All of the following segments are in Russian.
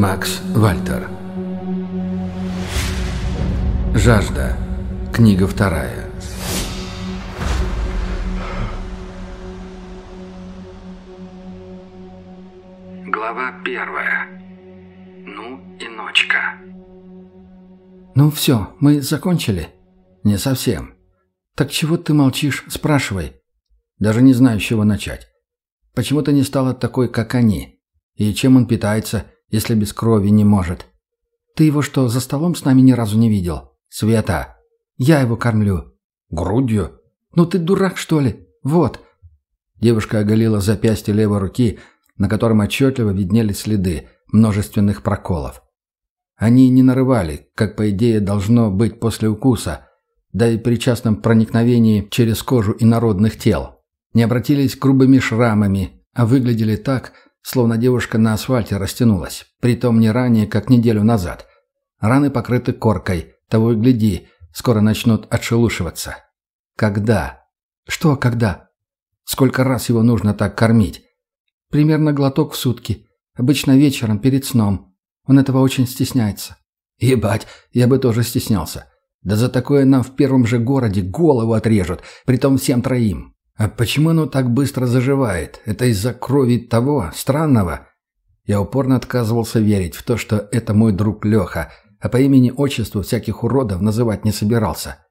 Макс Вальтер Жажда. Книга вторая. Глава первая. Ну и ночка. «Ну все, мы закончили?» «Не совсем». «Так чего ты молчишь? Спрашивай». «Даже не знаю, с чего начать. Почему ты не стала такой, как они? И чем он питается, если без крови не может? Ты его что, за столом с нами ни разу не видел? Света, я его кормлю. Грудью? Ну ты дурак, что ли? Вот». Девушка оголила запястье левой руки, на котором отчетливо виднелись следы множественных проколов. Они не нарывали, как по идее должно быть после укуса, да и при частном проникновении через кожу инородных тел не обратились грубыми шрамами, а выглядели так, словно девушка на асфальте растянулась, притом не ранее, как неделю назад. Раны покрыты коркой, того и гляди, скоро начнут отшелушиваться. Когда? Что когда? Сколько раз его нужно так кормить? Примерно глоток в сутки. Обычно вечером, перед сном. Он этого очень стесняется. Ебать, я бы тоже стеснялся. Да за такое нам в первом же городе голову отрежут, притом всем троим. А почему оно так быстро заживает? Это из-за крови того, странного? Я упорно отказывался верить в то, что это мой друг Леха, а по имени-отчеству всяких уродов называть не собирался.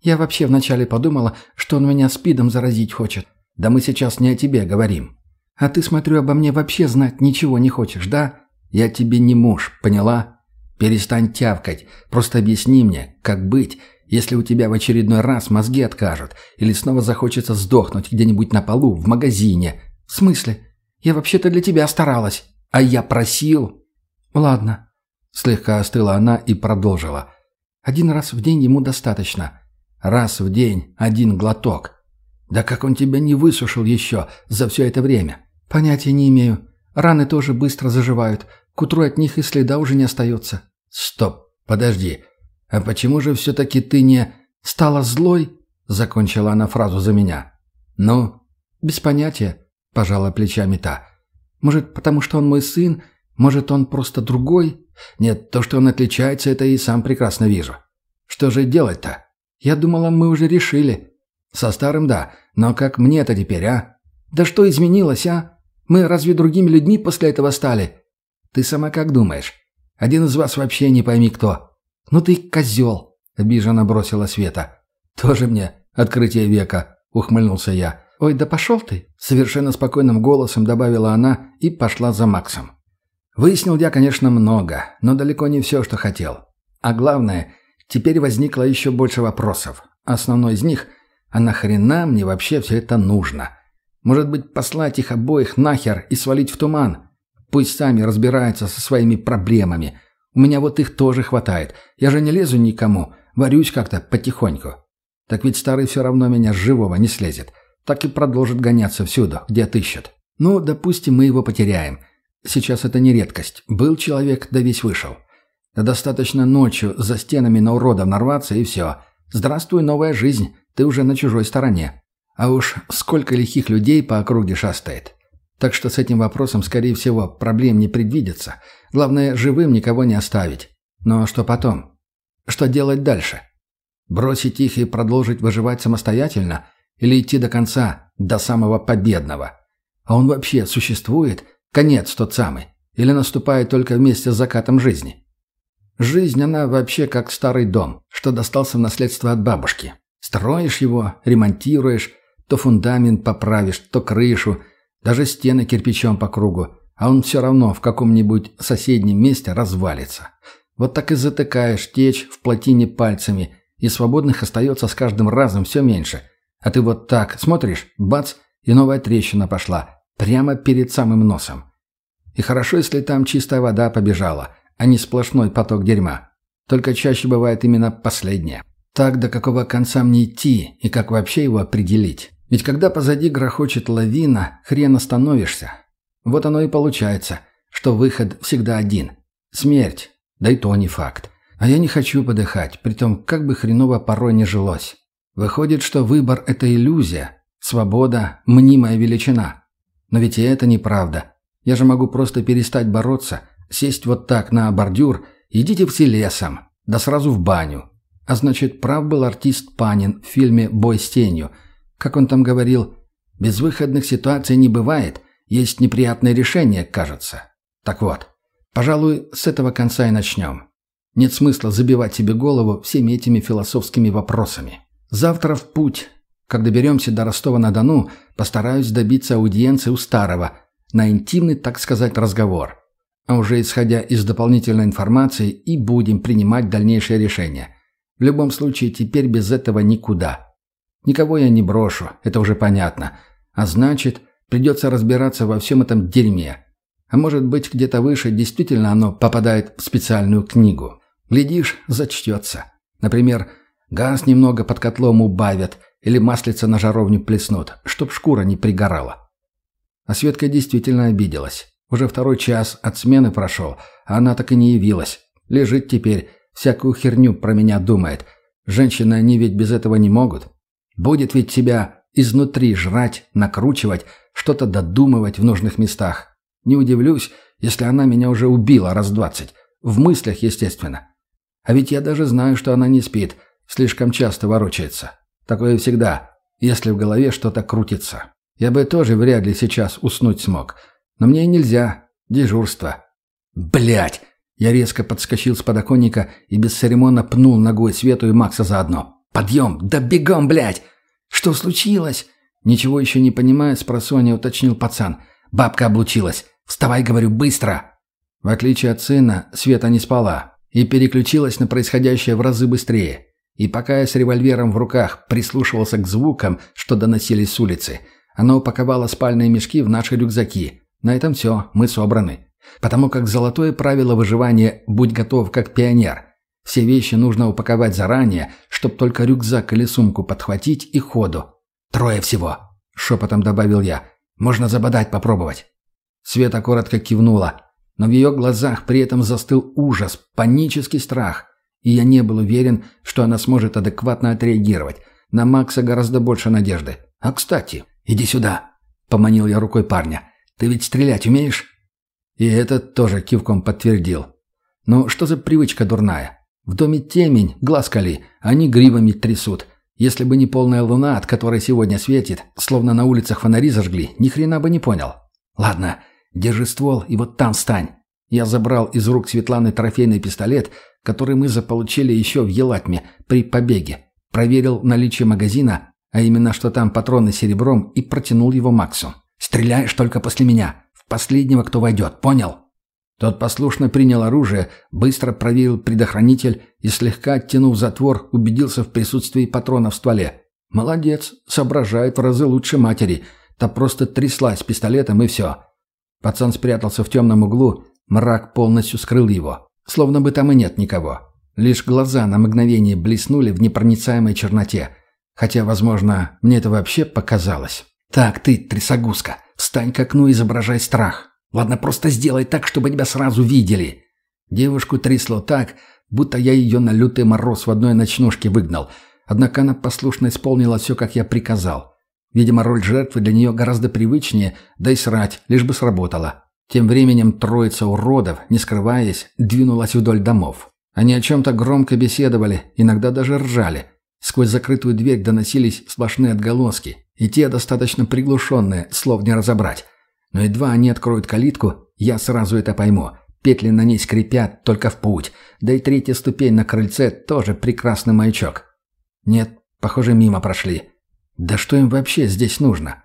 Я вообще вначале подумала, что он меня спидом заразить хочет. Да мы сейчас не о тебе говорим. А ты, смотрю, обо мне вообще знать ничего не хочешь, да? Я тебе не муж, поняла? Перестань тявкать. Просто объясни мне, как быть, если у тебя в очередной раз мозги откажут, или снова захочется сдохнуть где-нибудь на полу, в магазине. В смысле? Я вообще-то для тебя старалась. А я просил. Ладно. Слегка остыла она и продолжила. Один раз в день ему достаточно. Раз в день один глоток. Да как он тебя не высушил еще за все это время? Понятия не имею. Раны тоже быстро заживают. К утру от них и следа уже не остается. Стоп, подожди. «А почему же все-таки ты не...» «Стала злой?» — закончила она фразу за меня. «Ну?» «Без понятия», — пожала плечами та. «Может, потому что он мой сын? Может, он просто другой? Нет, то, что он отличается, это и сам прекрасно вижу. Что же делать-то? Я думала, мы уже решили. Со старым да, но как мне это теперь, а? Да что изменилось, а? Мы разве другими людьми после этого стали? Ты сама как думаешь? Один из вас вообще не пойми кто. «Ну ты козел!» — обиженно бросила Света. «Тоже мне открытие века!» — ухмыльнулся я. «Ой, да пошел ты!» — совершенно спокойным голосом добавила она и пошла за Максом. Выяснил я, конечно, много, но далеко не все, что хотел. А главное, теперь возникло еще больше вопросов. Основной из них — а нахрена мне вообще все это нужно? Может быть, послать их обоих нахер и свалить в туман? Пусть сами разбираются со своими проблемами. У меня вот их тоже хватает. Я же не лезу никому. Варюсь как-то потихоньку. Так ведь старый все равно меня живого не слезет. Так и продолжит гоняться всюду, где отыщет. Ну, допустим, мы его потеряем. Сейчас это не редкость. Был человек, да весь вышел. Да достаточно ночью за стенами на уродов нарваться, и все. Здравствуй, новая жизнь. Ты уже на чужой стороне. А уж сколько лихих людей по округе шастает. Так что с этим вопросом, скорее всего, проблем не предвидится. Главное, живым никого не оставить. Но что потом? Что делать дальше? Бросить их и продолжить выживать самостоятельно? Или идти до конца, до самого победного? А он вообще существует? Конец тот самый? Или наступает только вместе с закатом жизни? Жизнь, она вообще как старый дом, что достался в наследство от бабушки. Строишь его, ремонтируешь, то фундамент поправишь, то крышу – даже стены кирпичом по кругу, а он все равно в каком-нибудь соседнем месте развалится. Вот так и затыкаешь течь в плотине пальцами, и свободных остается с каждым разом все меньше. А ты вот так смотришь, бац, и новая трещина пошла, прямо перед самым носом. И хорошо, если там чистая вода побежала, а не сплошной поток дерьма. Только чаще бывает именно последнее. Так до какого конца мне идти и как вообще его определить? Ведь когда позади грохочет лавина, хрен остановишься. Вот оно и получается, что выход всегда один. Смерть. Да и то не факт. А я не хочу подыхать, притом как бы хреново порой не жилось. Выходит, что выбор – это иллюзия, свобода – мнимая величина. Но ведь и это неправда. Я же могу просто перестать бороться, сесть вот так на бордюр, идите все лесом, да сразу в баню. А значит, прав был артист Панин в фильме «Бой с тенью». Как он там говорил, безвыходных ситуаций не бывает, есть неприятные решения, кажется. Так вот, пожалуй, с этого конца и начнем. Нет смысла забивать себе голову всеми этими философскими вопросами. Завтра в путь. Как доберемся до Ростова-на-Дону, постараюсь добиться аудиенции у Старого на интимный, так сказать, разговор. А уже исходя из дополнительной информации и будем принимать дальнейшие решения. В любом случае, теперь без этого никуда. Никого я не брошу, это уже понятно. А значит, придется разбираться во всем этом дерьме. А может быть, где-то выше действительно оно попадает в специальную книгу. Глядишь, зачтется. Например, газ немного под котлом убавят или маслица на жаровню плеснут, чтоб шкура не пригорала. А Светка действительно обиделась. Уже второй час от смены прошел, а она так и не явилась. Лежит теперь, всякую херню про меня думает. Женщины они ведь без этого не могут. Будет ведь тебя изнутри жрать, накручивать, что-то додумывать в нужных местах. Не удивлюсь, если она меня уже убила раз двадцать. В мыслях, естественно. А ведь я даже знаю, что она не спит, слишком часто ворочается. Такое всегда, если в голове что-то крутится. Я бы тоже вряд ли сейчас уснуть смог. Но мне нельзя. Дежурство. Блять! Я резко подскочил с подоконника и бесцеремонно пнул ногой Свету и Макса заодно. «Подъем! Да бегом, блядь!» «Что случилось?» Ничего еще не понимая, с просонья уточнил пацан. «Бабка облучилась. Вставай, говорю, быстро!» В отличие от сына, Света не спала и переключилась на происходящее в разы быстрее. И пока я с револьвером в руках прислушивался к звукам, что доносились с улицы, она упаковала спальные мешки в наши рюкзаки. На этом все, мы собраны. Потому как золотое правило выживания «будь готов как пионер». Все вещи нужно упаковать заранее, чтобы только рюкзак или сумку подхватить и ходу. «Трое всего», — шепотом добавил я. «Можно забодать попробовать». Света коротко кивнула, но в ее глазах при этом застыл ужас, панический страх. И я не был уверен, что она сможет адекватно отреагировать. На Макса гораздо больше надежды. «А кстати, иди сюда», — поманил я рукой парня. «Ты ведь стрелять умеешь?» И этот тоже кивком подтвердил. «Ну, что за привычка дурная? В доме темень, глаз кали, они гривами трясут. Если бы не полная луна, от которой сегодня светит, словно на улицах фонари зажгли, ни хрена бы не понял. Ладно, держи ствол и вот там встань. Я забрал из рук Светланы трофейный пистолет, который мы заполучили еще в Елатме при побеге. Проверил наличие магазина, а именно, что там патроны серебром, и протянул его Максу. «Стреляешь только после меня. В последнего, кто войдет. Понял?» Тот послушно принял оружие, быстро проверил предохранитель и, слегка оттянув затвор, убедился в присутствии патрона в стволе. «Молодец, соображает в разы лучше матери. Та просто тряслась пистолетом и все». Пацан спрятался в темном углу, мрак полностью скрыл его. Словно бы там и нет никого. Лишь глаза на мгновение блеснули в непроницаемой черноте. Хотя, возможно, мне это вообще показалось. «Так, ты, трясогузка, встань к окну и изображай страх. Ладно, просто сделай так, чтобы тебя сразу видели». Девушку трясло так, будто я ее на лютый мороз в одной ночнушке выгнал. Однако она послушно исполнила все, как я приказал. Видимо, роль жертвы для нее гораздо привычнее, да и срать, лишь бы сработала. Тем временем троица уродов, не скрываясь, двинулась вдоль домов. Они о чем-то громко беседовали, иногда даже ржали. Сквозь закрытую дверь доносились сплошные отголоски, и те достаточно приглушенные, слов не разобрать. Но едва они откроют калитку, я сразу это пойму. Петли на ней скрипят только в путь. Да и третья ступень на крыльце тоже прекрасный маячок. Нет, похоже, мимо прошли. Да что им вообще здесь нужно?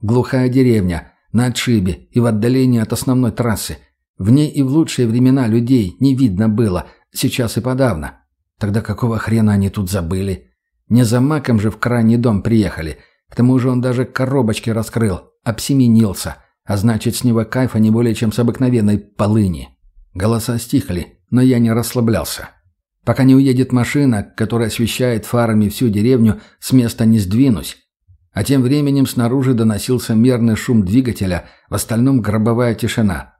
Глухая деревня, на отшибе и в отдалении от основной трассы. В ней и в лучшие времена людей не видно было, сейчас и подавно. Тогда какого хрена они тут забыли? Не за маком же в крайний дом приехали. К тому же он даже коробочки раскрыл, обсеменился. А значит, с него кайфа не более, чем с обыкновенной полыни. Голоса стихли, но я не расслаблялся. Пока не уедет машина, которая освещает фарами всю деревню, с места не сдвинусь. А тем временем снаружи доносился мерный шум двигателя, в остальном гробовая тишина.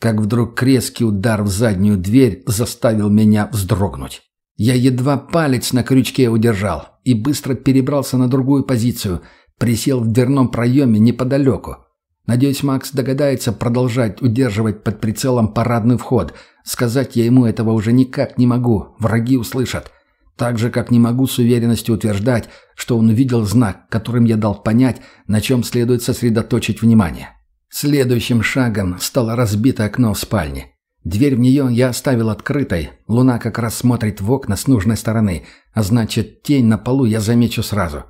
Как вдруг резкий удар в заднюю дверь заставил меня вздрогнуть. Я едва палец на крючке удержал и быстро перебрался на другую позицию, присел в дверном проеме неподалеку. Надеюсь, Макс догадается продолжать удерживать под прицелом парадный вход. Сказать я ему этого уже никак не могу, враги услышат. Так же, как не могу с уверенностью утверждать, что он увидел знак, которым я дал понять, на чем следует сосредоточить внимание. Следующим шагом стало разбитое окно в спальне. Дверь в нее я оставил открытой, луна как раз смотрит в окна с нужной стороны, а значит, тень на полу я замечу сразу.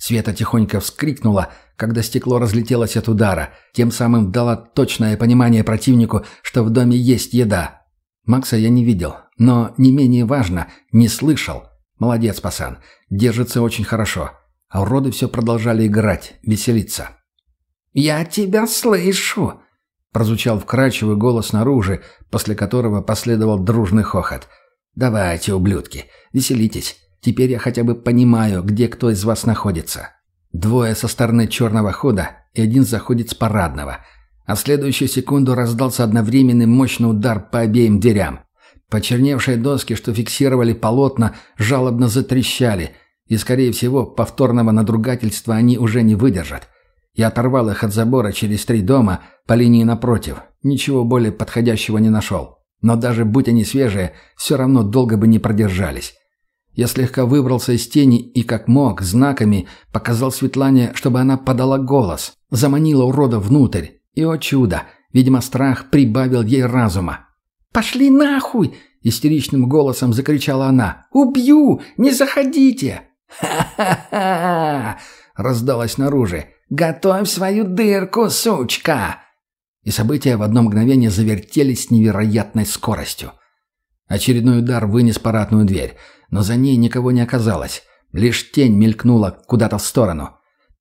Света тихонько вскрикнула, когда стекло разлетелось от удара, тем самым дала точное понимание противнику, что в доме есть еда. Макса я не видел, но не менее важно, не слышал. Молодец, пасан, держится очень хорошо. А уроды все продолжали играть, веселиться. «Я тебя слышу!» Прозвучал вкрадчивый голос снаружи, после которого последовал дружный хохот. «Давайте, ублюдки, веселитесь. Теперь я хотя бы понимаю, где кто из вас находится. Двое со стороны черного хода и один заходит с парадного. А следующую секунду раздался одновременный мощный удар по обеим дверям. Почерневшие доски, что фиксировали полотна, жалобно затрещали, и, скорее всего, повторного надругательства они уже не выдержат. Я оторвал их от забора через три дома по линии напротив. Ничего более подходящего не нашел. Но даже будь они свежие, все равно долго бы не продержались. Я слегка выбрался из тени и, как мог, знаками показал Светлане, чтобы она подала голос, заманила урода внутрь. И, о чудо, видимо, страх прибавил ей разума. «Пошли нахуй!» — истеричным голосом закричала она. «Убью! Не заходите!» «Ха-ха-ха!» — раздалось снаружи. «Готовь свою дырку, сучка!» И события в одно мгновение завертелись с невероятной скоростью. Очередной удар вынес парадную дверь, но за ней никого не оказалось. Лишь тень мелькнула куда-то в сторону.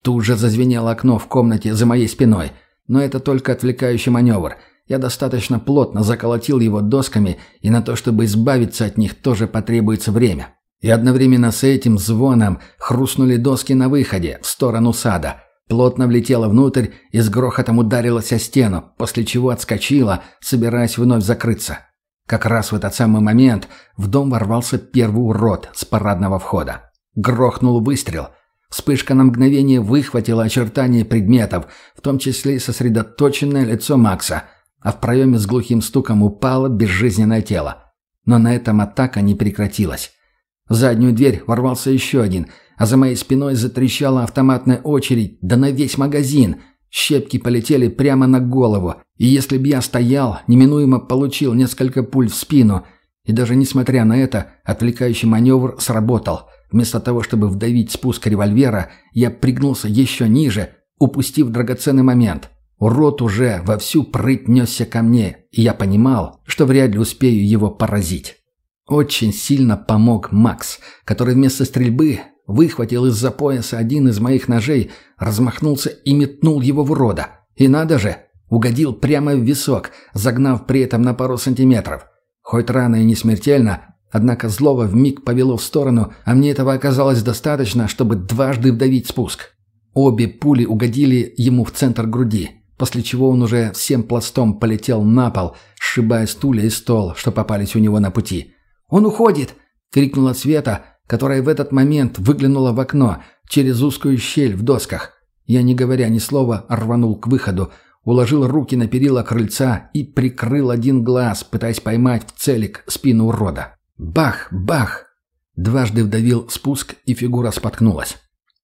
Тут же зазвенело окно в комнате за моей спиной, но это только отвлекающий маневр. Я достаточно плотно заколотил его досками, и на то, чтобы избавиться от них, тоже потребуется время. И одновременно с этим звоном хрустнули доски на выходе, в сторону сада – Плотно влетела внутрь и с грохотом ударилась о стену, после чего отскочила, собираясь вновь закрыться. Как раз в этот самый момент в дом ворвался первый урод с парадного входа. Грохнул выстрел. Вспышка на мгновение выхватила очертания предметов, в том числе и сосредоточенное лицо Макса, а в проеме с глухим стуком упало безжизненное тело. Но на этом атака не прекратилась. В заднюю дверь ворвался еще один – а за моей спиной затрещала автоматная очередь, да на весь магазин. Щепки полетели прямо на голову, и если б я стоял, неминуемо получил несколько пуль в спину. И даже несмотря на это, отвлекающий маневр сработал. Вместо того, чтобы вдавить спуск револьвера, я пригнулся еще ниже, упустив драгоценный момент. Урод уже во всю прыть несся ко мне, и я понимал, что вряд ли успею его поразить. Очень сильно помог Макс, который вместо стрельбы выхватил из-за пояса один из моих ножей, размахнулся и метнул его в урода. И надо же, угодил прямо в висок, загнав при этом на пару сантиметров. Хоть рано и не смертельно, однако злого вмиг повело в сторону, а мне этого оказалось достаточно, чтобы дважды вдавить спуск. Обе пули угодили ему в центр груди, после чего он уже всем пластом полетел на пол, сшибая стулья и стол, что попались у него на пути. «Он уходит!» — крикнула Света, которая в этот момент выглянула в окно через узкую щель в досках. Я, не говоря ни слова, рванул к выходу, уложил руки на перила крыльца и прикрыл один глаз, пытаясь поймать в целик спину урода. Бах! Бах! Дважды вдавил спуск, и фигура споткнулась.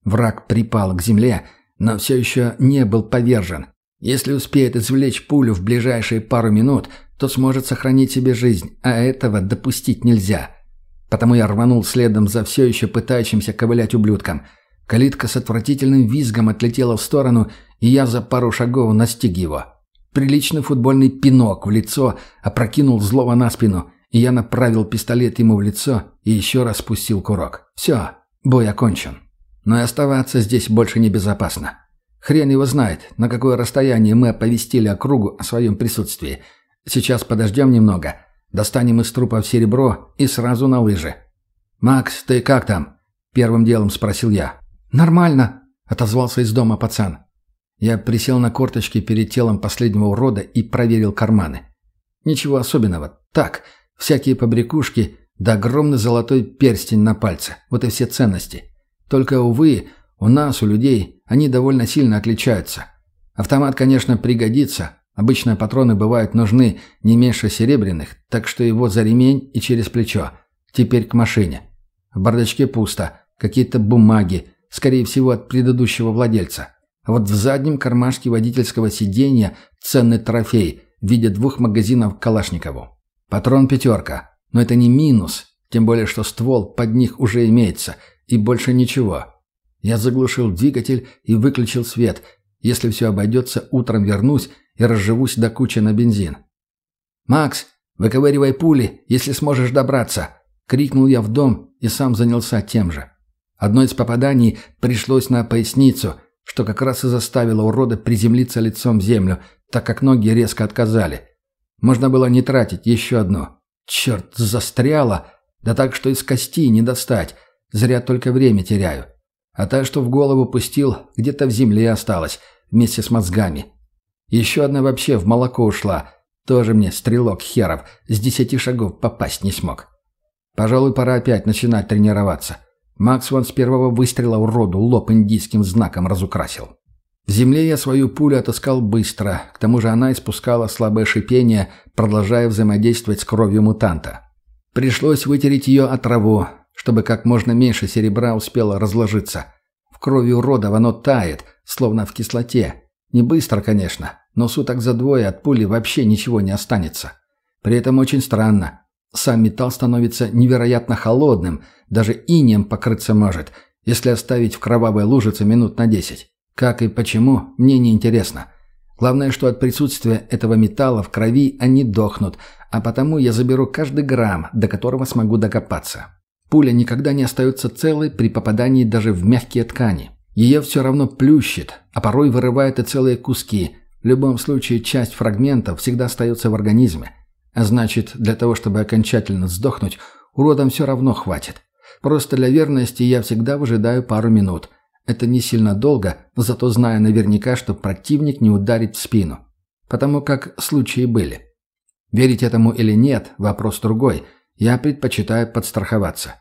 Враг припал к земле, но все еще не был повержен. Если успеет извлечь пулю в ближайшие пару минут, то сможет сохранить себе жизнь, а этого допустить нельзя. Потому я рванул следом за все еще пытающимся ковылять ублюдком. Калитка с отвратительным визгом отлетела в сторону, и я за пару шагов настиг его. Приличный футбольный пинок в лицо опрокинул злого на спину, и я направил пистолет ему в лицо и еще раз спустил курок. Все, бой окончен. Но и оставаться здесь больше небезопасно. Хрен его знает, на какое расстояние мы оповестили округу о своем присутствии. Сейчас подождем немного, Достанем из трупов серебро и сразу на лыжи. «Макс, ты как там?» – первым делом спросил я. «Нормально», – отозвался из дома пацан. Я присел на корточки перед телом последнего урода и проверил карманы. Ничего особенного. Так, всякие побрякушки да огромный золотой перстень на пальце. Вот и все ценности. Только, увы, у нас, у людей, они довольно сильно отличаются. Автомат, конечно, пригодится. Обычно патроны бывают нужны не меньше серебряных, так что его за ремень и через плечо. Теперь к машине. В бардачке пусто. Какие-то бумаги, скорее всего, от предыдущего владельца. А вот в заднем кармашке водительского сиденья ценный трофей в виде двух магазинов Калашникову. Патрон «пятерка». Но это не минус, тем более, что ствол под них уже имеется, и больше ничего. Я заглушил двигатель и выключил свет. Если все обойдется, утром вернусь и разживусь до кучи на бензин. «Макс, выковыривай пули, если сможешь добраться!» — крикнул я в дом и сам занялся тем же. Одно из попаданий пришлось на поясницу, что как раз и заставило урода приземлиться лицом в землю, так как ноги резко отказали. Можно было не тратить еще одно. Черт, застряло! Да так, что из кости не достать. Зря только время теряю. А та, что в голову пустил, где-то в земле осталась, вместе с мозгами. Еще одна вообще в молоко ушла. Тоже мне стрелок херов, с десяти шагов попасть не смог. Пожалуй, пора опять начинать тренироваться. Макс вон с первого выстрела уроду лоб индийским знаком разукрасил. В земле я свою пулю отыскал быстро, к тому же она испускала слабое шипение, продолжая взаимодействовать с кровью мутанта. Пришлось вытереть ее от траву, чтобы как можно меньше серебра успело разложиться. В крови урода оно тает, словно в кислоте. Не быстро, конечно, но суток за двое от пули вообще ничего не останется. При этом очень странно. Сам металл становится невероятно холодным, даже инеем покрыться может, если оставить в кровавой лужице минут на десять. Как и почему, мне не интересно. Главное, что от присутствия этого металла в крови они дохнут, а потому я заберу каждый грамм, до которого смогу докопаться. Пуля никогда не остается целой при попадании даже в мягкие ткани. Ее все равно плющит, а порой вырывает и целые куски. В любом случае, часть фрагментов всегда остается в организме. А значит, для того, чтобы окончательно сдохнуть, уродам все равно хватит. Просто для верности я всегда выжидаю пару минут – это не сильно долго, зато зная наверняка, что противник не ударит в спину. Потому как случаи были. Верить этому или нет – вопрос другой. Я предпочитаю подстраховаться.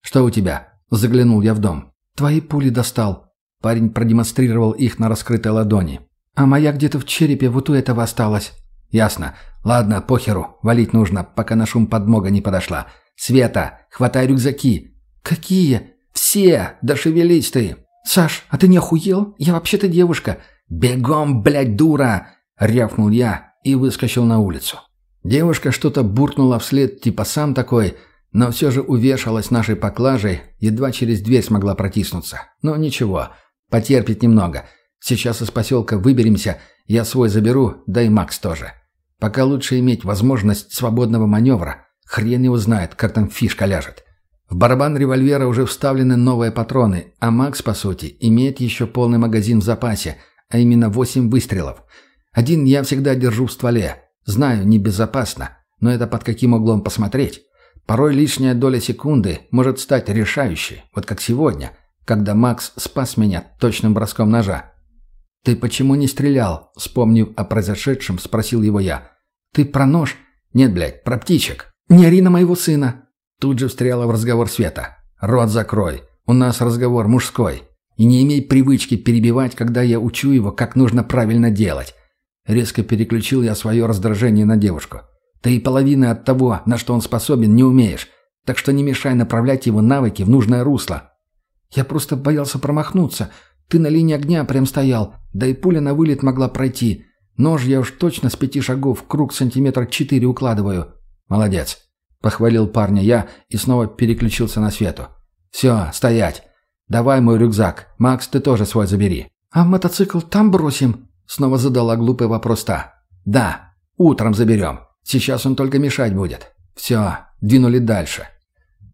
«Что у тебя?» – заглянул я в дом. «Твои пули достал». Парень продемонстрировал их на раскрытой ладони. «А моя где-то в черепе вот у этого осталась». «Ясно. Ладно, похеру. Валить нужно, пока на шум подмога не подошла. Света, хватай рюкзаки». «Какие?» «Все! Да шевелись ты!» «Саш, а ты не охуел? Я вообще-то девушка». «Бегом, блядь, дура!» — рявкнул я и выскочил на улицу. Девушка что-то буркнула вслед, типа сам такой, но все же увешалась нашей поклажей, едва через дверь смогла протиснуться. Но ничего, потерпит немного. Сейчас из поселка выберемся, я свой заберу, да и Макс тоже. Пока лучше иметь возможность свободного маневра. Хрен его знает, как там фишка ляжет. В барабан револьвера уже вставлены новые патроны, а Макс, по сути, имеет еще полный магазин в запасе, а именно 8 выстрелов. Один я всегда держу в стволе. Знаю, небезопасно, но это под каким углом посмотреть. Порой лишняя доля секунды может стать решающей, вот как сегодня, когда Макс спас меня точным броском ножа. «Ты почему не стрелял?» Вспомнив о произошедшем, спросил его я. «Ты про нож?» «Нет, блядь, про птичек». «Не ори на моего сына!» Тут же встряла в разговор Света. «Рот закрой. У нас разговор мужской. И не имей привычки перебивать, когда я учу его, как нужно правильно делать». Резко переключил я свое раздражение на девушку. «Ты и половины от того, на что он способен, не умеешь. Так что не мешай направлять его навыки в нужное русло». «Я просто боялся промахнуться. Ты на линии огня прям стоял, да и пуля на вылет могла пройти. Нож я уж точно с пяти шагов в круг сантиметра четыре укладываю». «Молодец. Похвалил парня я и снова переключился на Свету. «Все, стоять. Давай мой рюкзак. Макс, ты тоже свой забери». «А мотоцикл там бросим?» Снова задала глупый вопрос та. «Да, утром заберем. Сейчас он только мешать будет. Все, двинули дальше».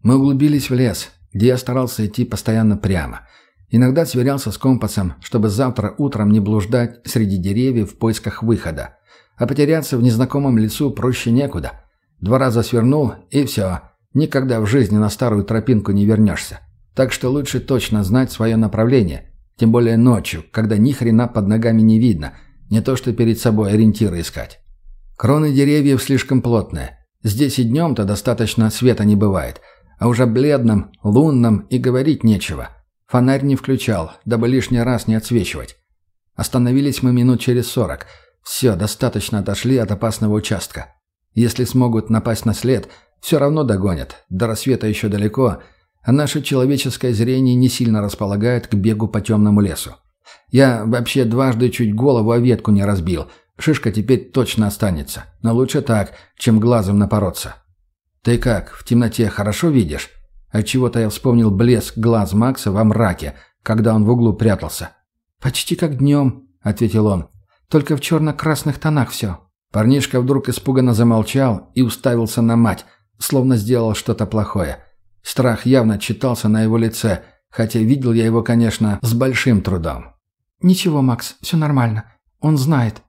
Мы углубились в лес, где я старался идти постоянно прямо. Иногда сверялся с компасом, чтобы завтра утром не блуждать среди деревьев в поисках выхода. А потеряться в незнакомом лесу проще некуда. Два раза свернул, и все. Никогда в жизни на старую тропинку не вернешься. Так что лучше точно знать свое направление. Тем более ночью, когда ни хрена под ногами не видно. Не то что перед собой ориентиры искать. Кроны деревьев слишком плотные. Здесь и днем-то достаточно света не бывает. А уже бледном, лунном и говорить нечего. Фонарь не включал, дабы лишний раз не отсвечивать. Остановились мы минут через сорок. Все, достаточно отошли от опасного участка. Если смогут напасть на след, все равно догонят. До рассвета еще далеко, а наше человеческое зрение не сильно располагает к бегу по темному лесу. Я вообще дважды чуть голову о ветку не разбил. Шишка теперь точно останется. Но лучше так, чем глазом напороться. Ты как, в темноте хорошо видишь? Отчего-то я вспомнил блеск глаз Макса во мраке, когда он в углу прятался. «Почти как днем», — ответил он. «Только в черно-красных тонах все». Парнишка вдруг испуганно замолчал и уставился на мать, словно сделал что-то плохое. Страх явно читался на его лице, хотя видел я его, конечно, с большим трудом. «Ничего, Макс, все нормально. Он знает.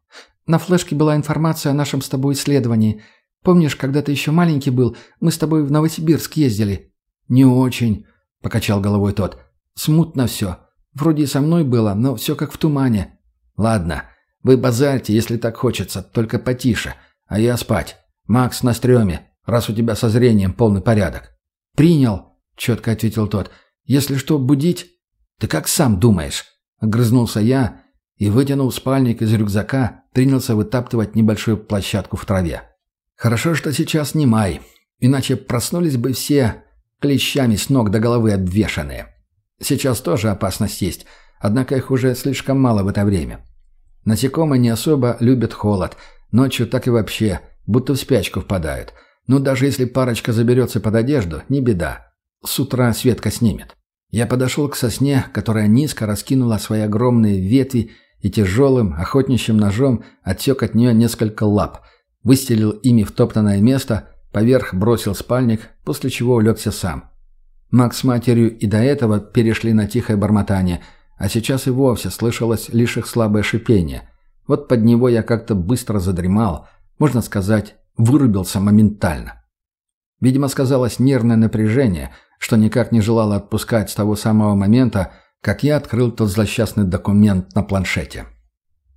На флешке была информация о нашем с тобой исследовании. Помнишь, когда ты еще маленький был, мы с тобой в Новосибирск ездили?» «Не очень», — покачал головой тот. «Смутно все. Вроде и со мной было, но все как в тумане. Ладно, вы базарьте, если так хочется, только потише. А я спать. Макс на стреме, раз у тебя со зрением полный порядок. «Принял», — четко ответил тот. «Если что, будить?» «Ты как сам думаешь?» — огрызнулся я и, вытянув спальник из рюкзака, принялся вытаптывать небольшую площадку в траве. «Хорошо, что сейчас не май, иначе проснулись бы все клещами с ног до головы обвешанные. Сейчас тоже опасность есть, однако их уже слишком мало в это время. Насекомые не особо любят холод, ночью так и вообще, будто в спячку впадают. Но даже если парочка заберется под одежду, не беда. С утра Светка снимет. Я подошел к сосне, которая низко раскинула свои огромные ветви и тяжелым охотничьим ножом отсек от нее несколько лап, выстелил ими втоптанное место, поверх бросил спальник, после чего улегся сам. Макс с матерью и до этого перешли на тихое бормотание, а сейчас и вовсе слышалось лишь их слабое шипение. Вот под него я как-то быстро задремал, можно сказать, вырубился моментально. Видимо, сказалось нервное напряжение, что никак не желало отпускать с того самого момента, как я открыл тот злосчастный документ на планшете.